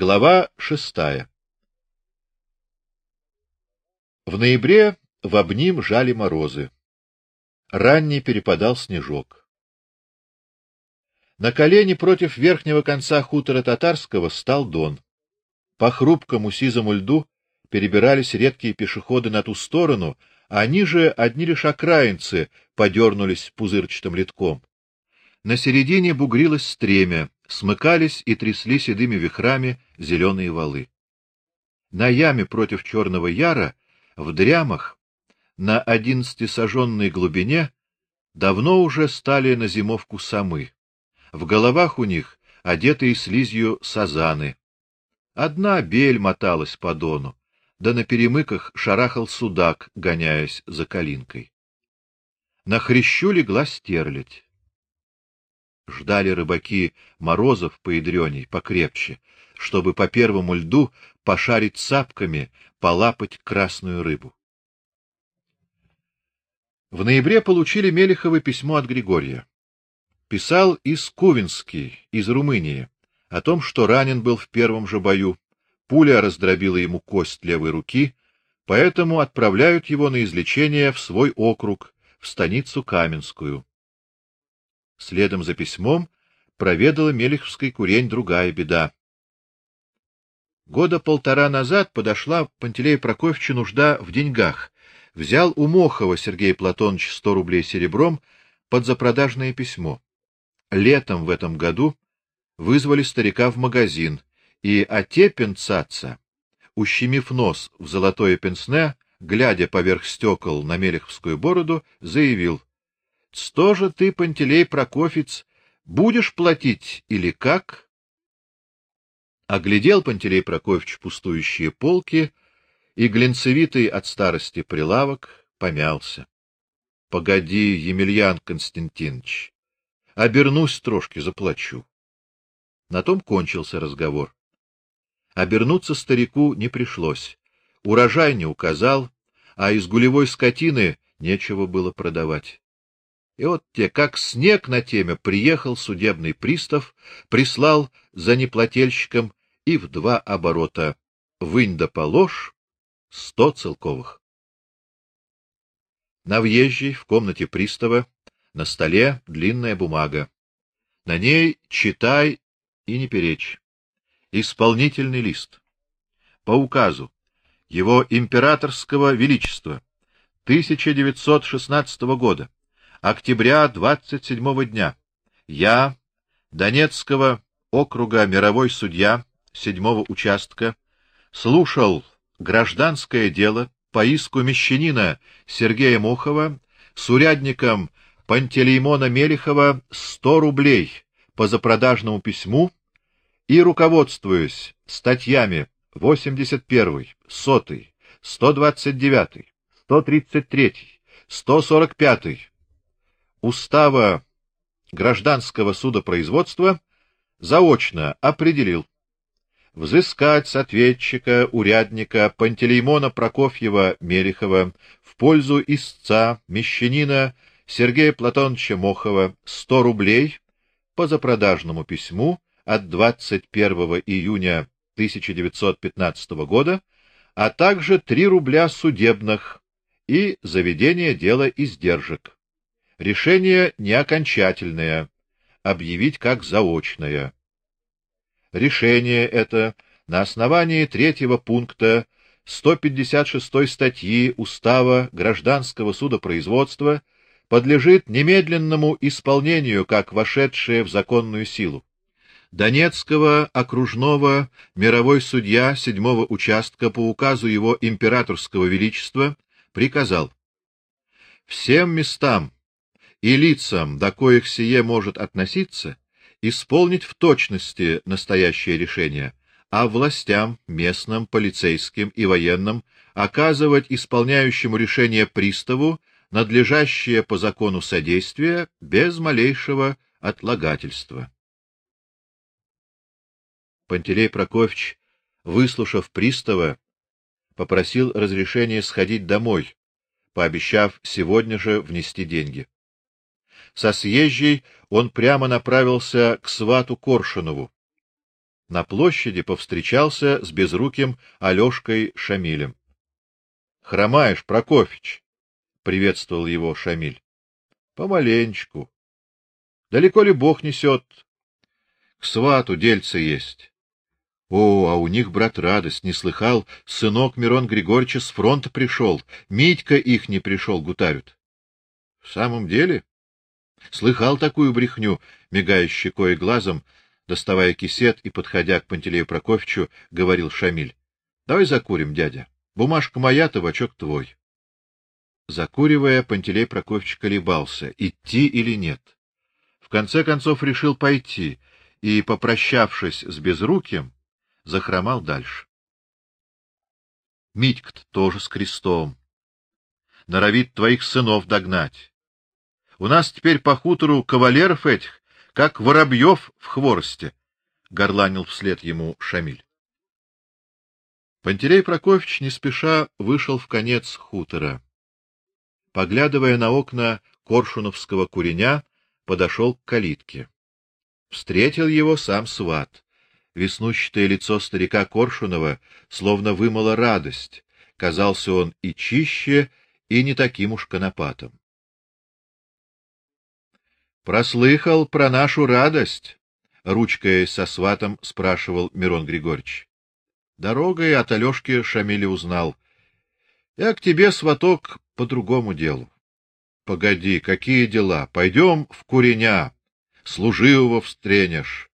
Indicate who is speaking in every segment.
Speaker 1: Глава шестая. В ноябре в обним жали морозы. Ранний перепадал снежок. На колени против верхнего конца хутора татарского стал Дон. По хрупкому сизому льду перебирались редкие пешеходы на ту сторону, а ниже одни лишь окраинцы подернулись пузырчатым литком. На середине бугрилось стремя, смыкались и трясли седыми вихрами зеленые валы. На яме против черного яра, в дрямах, на одиннадцатисаженной глубине, давно уже стали на зимовку самы. В головах у них одетые слизью сазаны. Одна бель моталась по дону, да на перемыках шарахал судак, гоняясь за калинкой. На хрящу легла стерлядь. Ждали рыбаки морозов поядреней, покрепче, чтобы по первому льду пошарить цапками, полапать красную рыбу. В ноябре получили Мелеховы письмо от Григория. Писал из Кувинский, из Румынии, о том, что ранен был в первом же бою, пуля раздробила ему кость левой руки, поэтому отправляют его на излечение в свой округ, в станицу Каменскую. Следом за письмом проведала Мелиховской курень другая беда. Года полтора назад подошла Пантелею Прокофьевичу нужда в деньгах. Взял у Мохова Сергей Платонович сто рублей серебром под запродажное письмо. Летом в этом году вызвали старика в магазин, и Отепин цаца, ущемив нос в золотое пенсне, глядя поверх стекол на Мелиховскую бороду, заявил: что же ты, Пантелей Прокофиц, будешь платить или как? Оглядел Пантелей Прокофьевич пустующие полки и глинцевитый от старости прилавок помялся. Погоди, Емельян Константинович, обернусь трошки заплачу. На том кончился разговор. Обернуться старику не пришлось. Урожай не указал, а из гулевой скотины нечего было продавать. И вот те, как снег на теме, приехал судебный пристав, прислал за неплательщиком и в два оборота вынь да положь сто целковых. На въезжей в комнате пристава на столе длинная бумага. На ней читай и не перечь. Исполнительный лист. По указу его императорского величества 1916 года октября 27 дня. Я, Донецкого округа мировой судья седьмого участка, слушал гражданское дело по иску мещанина Сергея Мохова с урядником Пантелеймона Мелихова 100 рублей по запродажному письму и руководствуясь статьями 81, 100, 129, 133, 145 Устава гражданского судопроизводства заочно определил взыскать с ответчика урядника Пантелеймона Прокофьева Мерехова в пользу истца мещанина Сергея Платоновича Мохова 100 рублей по запродажному письму от 21 июня 1915 года, а также 3 рубля судебных и заведение дела издержек. Решение не окончательное, объявить как заочное. Решение это на основании третьего пункта 156 статьи Устава гражданского судопроизводства подлежит немедленному исполнению как вошедшее в законную силу. Донецкого окружного мировой судья седьмого участка по указу его императорского величества приказал всем местам и лицам, до коих сие может относиться, исполнить в точности настоящее решение, а властям, местным, полицейским и военным оказывать исполняющему решение приставу надлежащее по закону содействие без малейшего отлагательства. Пантелей Прокофьевич, выслушав пристава, попросил разрешения сходить домой, пообещав сегодня же внести деньги. Со съезжей он прямо направился к свату Коршунову. на площади повстречался с безруким Алёшкой Шамилем. Хромаешь, Прокофич, приветствовал его Шамиль. Помаленечку. Далеко ли Бог несет? К свату дельце есть. О, а у них брат радость, не слыхал, сынок Мирон Григорьевич с фронта пришел, Митька их не пришел гутарют. В самом деле? Слыхал такую брехню, мигая щекой и глазом, доставая кисет и подходя к Пантелею Прокофьевичу, говорил Шамиль: "Давай закурим, дядя. Бумажка моя, табачок твой". Закуривая, Пантелей Прокофьевич колебался, идти или нет. В конце концов решил пойти и, попрощавшись с безруким, захромал дальше. Митька тоже с крестом. Норовит твоих сынов догнать. У нас теперь по хутору кавалеров этих, как воробьев в хворосте, горланил вслед ему Шамиль. Пантелей Прокофьевич не спеша вышел в конец хутора. Поглядывая на окна Коршуновского куреня, подошел к калитке. Встретил его сам сват. Веснущатое лицо старика Коршунова словно вымыло радость. Казался он и чище, и не таким уж конопатом. Прослыхал про нашу радость, ручкой со сватом спрашивал Мирон Григорьевич. Дорогой от Алёшки Шамиля узнал. Я к тебе, сваток, по другому делу. Погоди, какие дела? Пойдем в Куреня, служивого встренешь.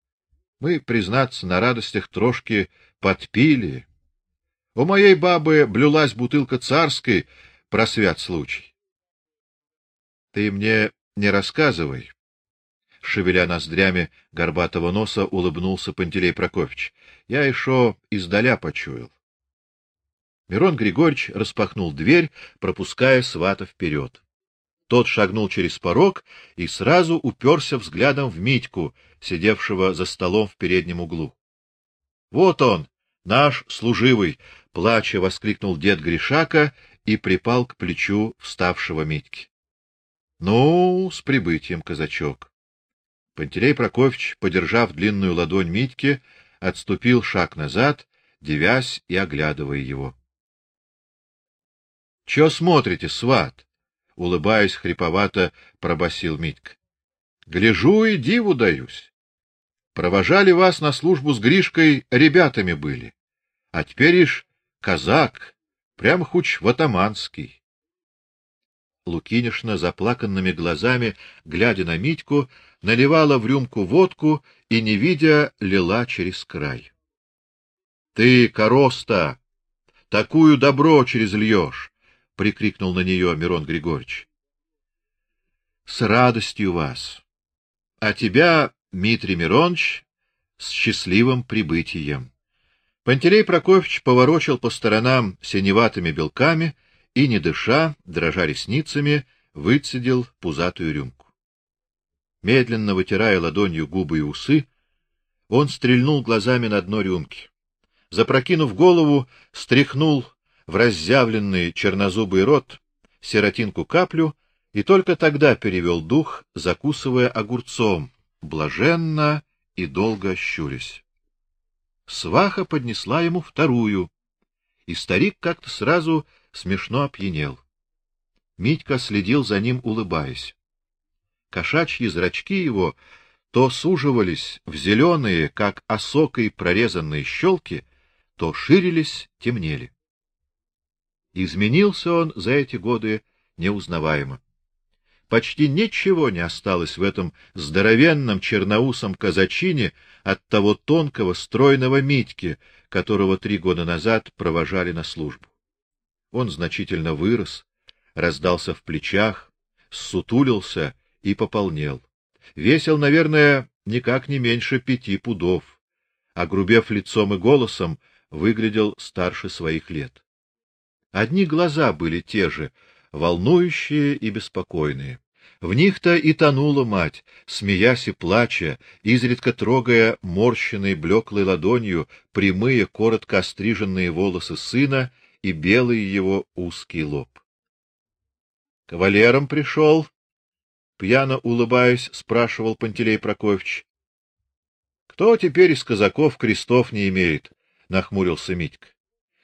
Speaker 1: Мы, признаться, на радостях трошки подпили. У моей бабы блюлась бутылка царской, про свят случай. Ты мне не рассказывай. Шевеля ноздрями горбатого носа, улыбнулся Пантелей Прокофьевич. Я еще издаля почуял. Мирон Григорьевич распахнул дверь, пропуская свата вперед. Тот шагнул через порог и сразу уперся взглядом в Митьку, сидевшего за столом в переднем углу. Вот он, наш служивый, плача воскликнул дед Гришака и припал к плечу вставшего Митьки. Ну, с прибытием, казачок. Пантелей Прокофьевич, подержав длинную ладонь Митьки, отступил шаг назад, девясь и оглядывая его. Что смотрите, сват? улыбаясь хриповато, пробасил Митька. Гляжу и диву даюсь. Провожали вас на службу с Гришкой, ребятами были. А теперь ишь казак, прям хуч ватаманский. Лукинишна заплаканными глазами, глядя на Митьку, наливала в рюмку водку и, не видя, лила через край. Ты, короста, такую добро через льешь! — прикрикнул на нее Мирон Григорьевич. — С радостью вас. А тебя, Дмитрий Миронович, с счастливым прибытием. Пантелей Прокофьевич поворочил по сторонам синеватыми белками и, не дыша, дрожа ресницами, выцедил пузатую рюмку. Медленно вытирая ладонью губы и усы, он стрельнул глазами на дно рюмки. Запрокинув голову, стряхнул в разъявленный чернозубый рот сиротинку каплю и только тогда перевел дух, закусывая огурцом, блаженно и долго щурясь. Сваха поднесла ему вторую, и старик как-то сразу смешно опьянел. Митька следил за ним, улыбаясь. Кошачьи зрачки его то суживались в зеленые, как осокой прорезанные щелки, то ширились, темнели. Изменился он за эти годы неузнаваемо. Почти ничего не осталось в этом здоровенном черноусом казачине от того тонкого, стройного Митьки, которого три года назад провожали на службу. Он значительно вырос, раздался в плечах, сутулился и пополнел. Весил, наверное, никак не меньше пяти пудов, а грубев лицом и голосом, выглядел старше своих лет. Одни глаза были те же, волнующие и беспокойные. В них-то и тонула мать, смеясь и плача, изредка трогая морщенной блеклой ладонью прямые коротко остриженные волосы сына и белый его узкий лоб. Кавалером пришел, пьяно улыбаясь, спрашивал Пантелей Прокофьевич. Кто теперь из казаков крестов не имеет? нахмурился Митька.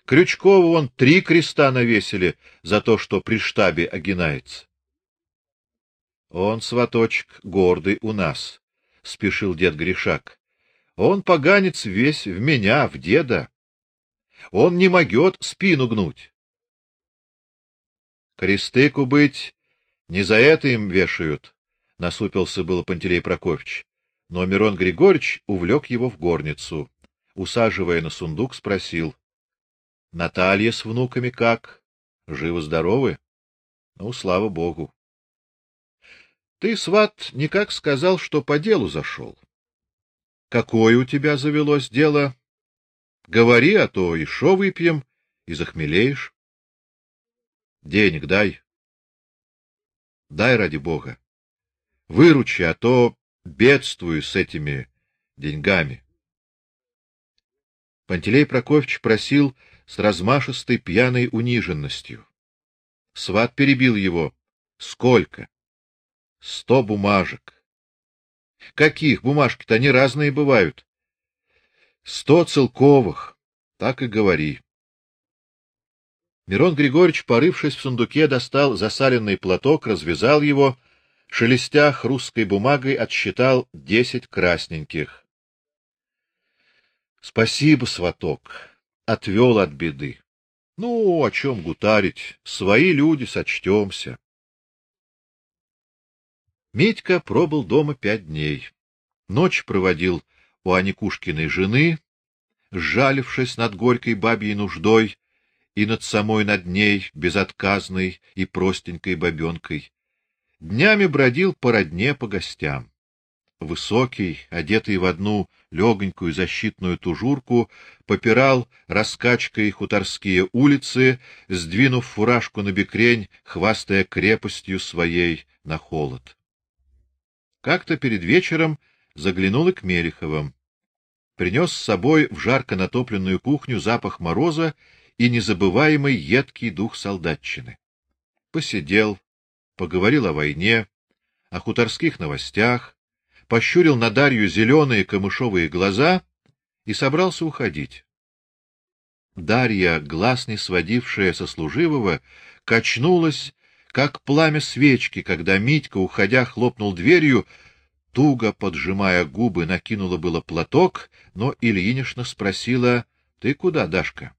Speaker 1: Крючкову он три креста навесили за то, что при штабе огинается. Он сваточек гордый у нас, спешил дед Гришак. Он поганец весь в меня, в деда. Он не могет спину гнуть. Кресты кубыть не за это им вешают, насупился было Пантелей Прокофьевич, но Мирон Григорьевич увлек его в горницу, усаживая на сундук, спросил: Наталья с внуками как? Живы здоровы? Ну, слава богу. Ты, сват, никак сказал, что по делу зашел. Какое у тебя завелось дело? Говори, а то и шо выпьем, и захмелеешь. Денег дай. Дай ради бога. Выручи, а то бедствую с этими деньгами. Пантелей Прокофьевич просил с размашистой пьяной униженностью. Сват перебил его: "Сколько?" "Сто бумажек". "Каких бумажки-то они разные бывают". "Сто целковых". Так и говори. Мирон Григорьевич, порывшись в сундуке, достал засаленный платок, развязал его, шелестя русской бумагой, отсчитал десять красненьких. Спасибо, сваток отвел от беды. Ну, о чем гутарить? Свои люди сочтемся. Митька пробыл дома пять дней. Ночь проводил у Аникушкиной жены, сжалившись над горькой бабьей нуждой и над самой над ней безотказной и простенькой бабенкой. Днями бродил по родне по гостям высокий, одетый в одну легонькую защитную тужурку, попирал раскачкой хуторские улицы, сдвинув фуражку на бекрень, хвастая крепостью своей на холод. Как-то перед вечером заглянул и к Мереховым. Принес с собой в жарко натопленную кухню запах мороза и незабываемый едкий дух солдатчины. Посидел, поговорил о войне, о хуторских новостях, пощурил на Дарью зеленые камышовые глаза и собрался уходить. Дарья, глаз не сводившая со служивого, качнулась, как пламя свечки, когда Митька, уходя, хлопнул дверью, туго поджимая губы, накинула было платок, но Ильинишна спросила: "Ты куда, Дашка?"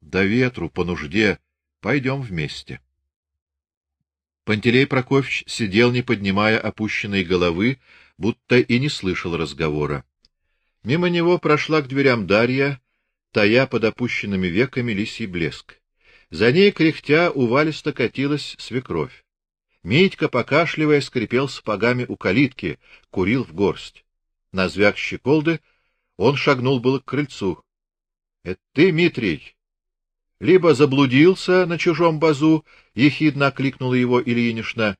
Speaker 1: "До ветру по нужде, пойдем вместе". Пантелей Прокофьевич сидел, не поднимая опущенной головы, будто и не слышал разговора. Мимо него прошла к дверям Дарья, тая под опущенными веками лисий блеск. За ней кряхтя увалисто катилась свекровь. Митька, покашливая, скрипел сапогами у калитки, курил в горсть. На звяк щеколды он шагнул было к крыльцу. — Это ты, Митрий? Либо заблудился на чужом базу, — ехидно окликнула его Ильинишна,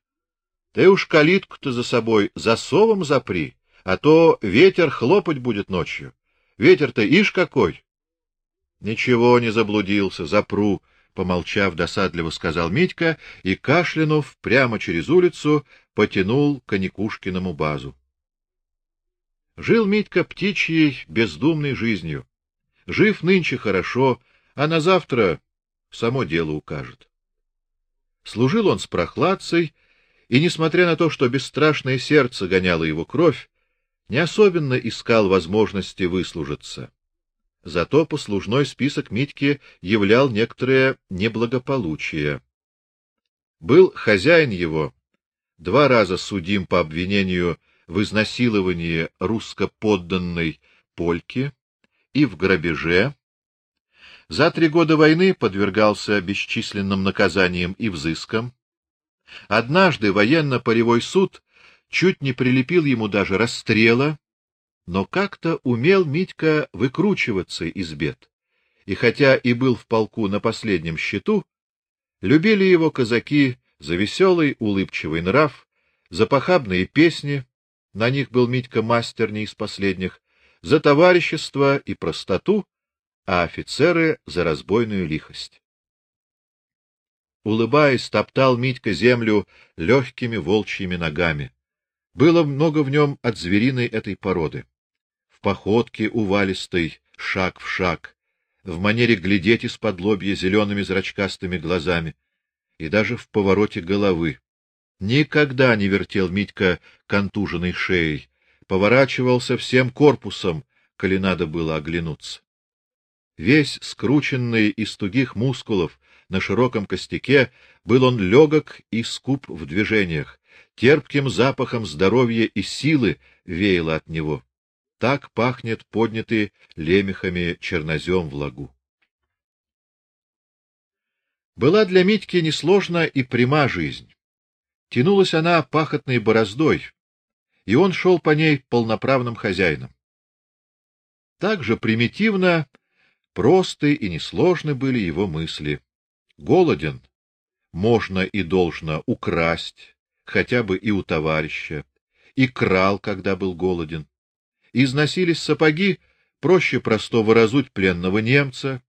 Speaker 1: ты уж калитку-то за собой засовом запри, а то ветер хлопать будет ночью. Ветер-то ишь какой. Ничего не заблудился, запру, помолчав досадливо сказал Митька и кашлянув прямо через улицу потянул к Никушкиному базу. Жил Митька птичьей бездумной жизнью. Жив нынче хорошо, а на завтра само дело укажет. Служил он с прохладцей и несмотря на то, что бесстрашное сердце гоняло его кровь, не особенно искал возможности выслужиться. Зато послужной список Митьки являл некоторое неблагополучие. Был хозяин его два раза судим по обвинению в изнасиловании русско-подданной польки и в грабеже. За три года войны подвергался бесчисленным наказаниям и взыскам. Однажды военно-полевой суд чуть не прилепил ему даже расстрела, но как-то умел Митька выкручиваться из бед. И хотя и был в полку на последнем счету, любили его казаки за веселый, улыбчивый нрав, за похабные песни, на них был Митька мастер не из последних, за товарищество и простоту, а офицеры за разбойную лихость. Улыбаясь, топтал Митька землю легкими волчьими ногами. Было много в нем от звериной этой породы. Походке увалистой, шаг в шаг, в манере глядеть из-под лобья зелеными зрачкастыми глазами и даже в повороте головы. Никогда не вертел Митька контуженной шеей, поворачивался всем корпусом, коли надо было оглянуться. Весь скрученный из тугих мускулов на широком костяке, был он легок и скуп в движениях, терпким запахом здоровья и силы веяло от него. Так пахнет поднятый лемехами чернозем в лагу. Была для Митьки несложна и пряма жизнь. Тянулась она пахотной бороздой, и он шел по ней полноправным хозяином. Так же примитивно, просты и несложны были его мысли. Голоден, можно и должно украсть, хотя бы и у товарища, и крал, когда был голоден. Износились сапоги, проще простого разуть пленного немца.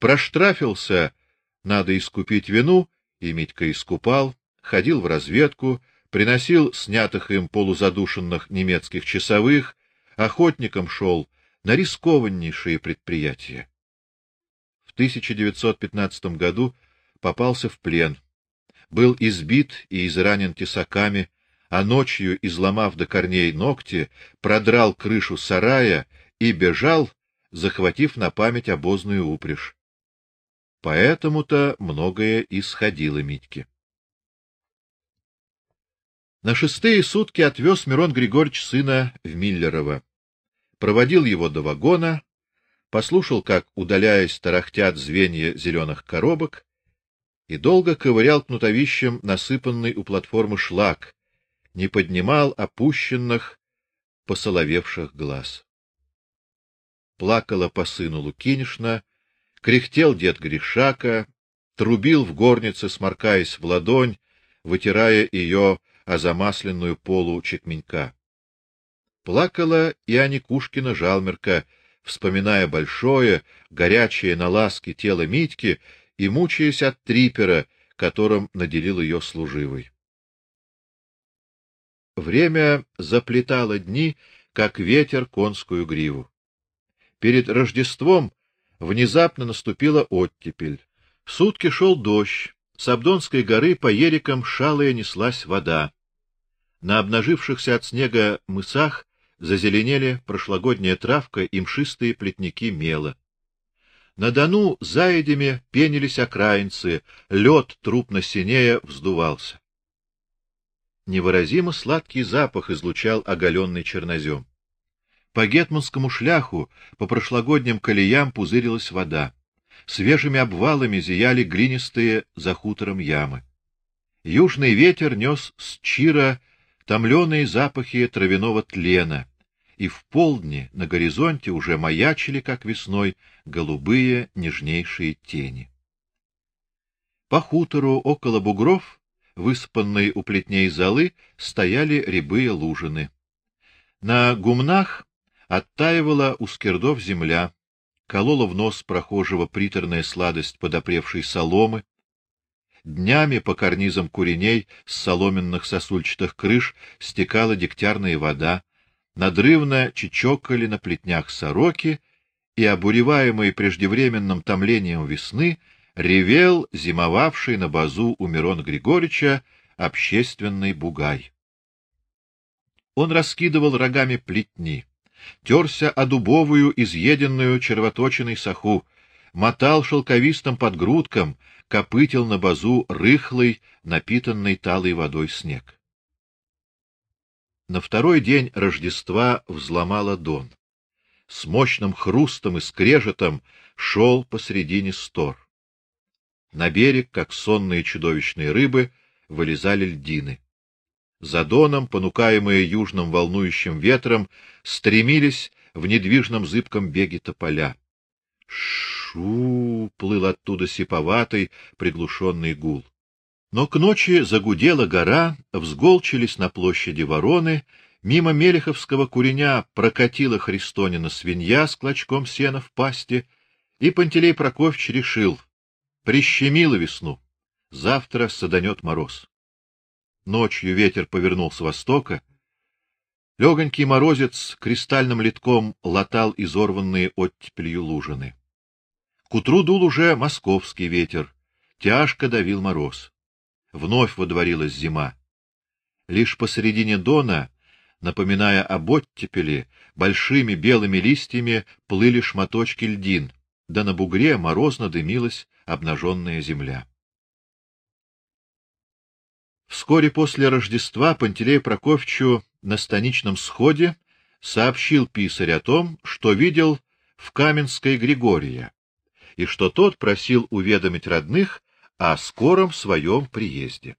Speaker 1: Проштрафился, надо искупить вину, и Митька искупал, ходил в разведку, приносил снятых им полузадушенных немецких часовых, охотником шел на рискованнейшие предприятия. В 1915 году попался в плен. Был избит и изранен тесаками, а ночью, изломав до корней ногти, продрал крышу сарая и бежал, захватив на память обозную упряжь. Поэтому-то многое исходило Митьке. На шестые сутки отвез Мирон Григорьевич сына в Миллерово. Проводил его до вагона, послушал, как удаляясь тарахтят звенья зеленых коробок, и долго ковырял кнутовищем насыпанный у платформы шлак, не поднимал опущенных, посоловевших глаз. Плакала по сыну Лукинишна, кряхтел дед Гришака, трубил в горнице, сморкаясь в ладонь, вытирая ее о замасленную полу чекменька. Плакала и Аникушкина Жалмерка, вспоминая большое, горячее на ласке тело Митьки и мучаясь от трипера, которым наделил ее служивый. Время заплетало дни, как ветер конскую гриву. Перед Рождеством внезапно наступила оттепель. Сутки шел дождь, с Абдонской горы по ерикам шалая неслась вода. На обнажившихся от снега мысах зазеленели прошлогодняя травка и мшистые плетники мела. На Дону заедями пенились окраинцы, лед трупно синея вздувался. Невыразимо сладкий запах излучал оголенный чернозем. По гетманскому шляху, по прошлогодним колеям пузырилась вода. Свежими обвалами зияли глинистые за хутором ямы. Южный ветер нес с чира томленые запахи травяного тлена, и в полдне на горизонте уже маячили, как весной, голубые нежнейшие тени. По хутору около бугров, высыпанной у плетней золы, стояли рябые лужины. На гумнах оттаивала у скирдов земля, колола в нос прохожего приторная сладость подопревшей соломы. Днями по карнизам куреней с соломенных сосульчатых крыш стекала дегтярная вода, надрывно чечокали на плетнях сороки, и обуреваемый преждевременным томлением весны ревел зимовавший на базу у Мирона Григорьевича общественный бугай. Он раскидывал рогами плетни, терся о дубовую изъеденную червоточиной саху, мотал шелковистым подгрудком, копытил на базу рыхлый, напитанный талой водой снег. На второй день Рождества взломала Дон. С мощным хрустом и скрежетом шел посредине стор. На берег, как сонные чудовищные рыбы, вылезали льдины. За Доном, понукаемые южным волнующим ветром, стремились в недвижном зыбком беге тополя. Шу плыл оттуда сиповатый, приглушенный гул. Но к ночи загудела гора, взголчились на площади вороны, мимо Мелеховского куреня прокатила Христонина свинья с клочком сена в пасти, и Пантелей Прокофьевич решил: прищемило весну, завтра саданет мороз. Ночью ветер повернул с востока, Легонький морозец кристальным литком латал изорванные оттепелью лужины. К утру дул уже московский ветер, тяжко давил мороз. Вновь водворилась зима. Лишь посередине дона, напоминая об оттепели, большими белыми листьями плыли шматочки льдин, да на бугре морозно дымилась обнаженная земля. Вскоре после Рождества Пантелею Прокофьевичу на станичном сходе сообщил писарь о том, что видел в Каменской Григория, и что тот просил уведомить родных о скором своем приезде.